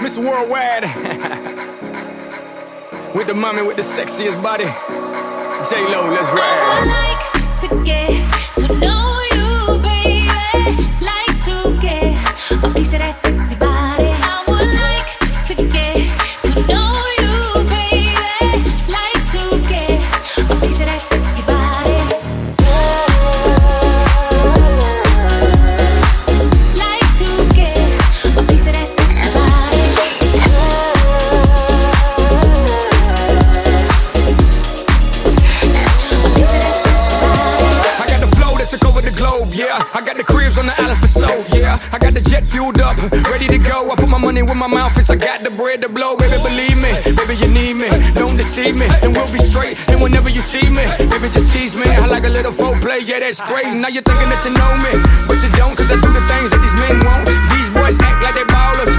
Miss Worldwide. with the mommy with the sexiest body. J Lo, let's ride. I would like to get to know I got the cribs on the islands for so, yeah. I got the jet fueled up, ready to go. I put my money where my mouth is. I got the bread to blow, baby. Believe me, baby, you need me. Don't deceive me, and we'll be straight. And whenever you see me, baby, just tease me. I like a little foreplay, yeah, that's great. Now you're thinking that you know me, but you don't, cause I do the things that these men won't. These boys act like they ballers,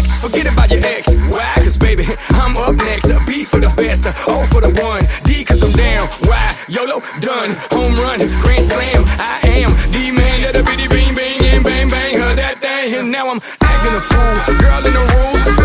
eating, forget about your ex. Why? Cause baby, I'm up next. B for the best, O for the one, D cause I'm down. Why? YOLO, done. Home run, grand slam. I am the man that a bitty bing bing and bang bang. Heard that thing, and now I'm acting a fool. Girl in the rules,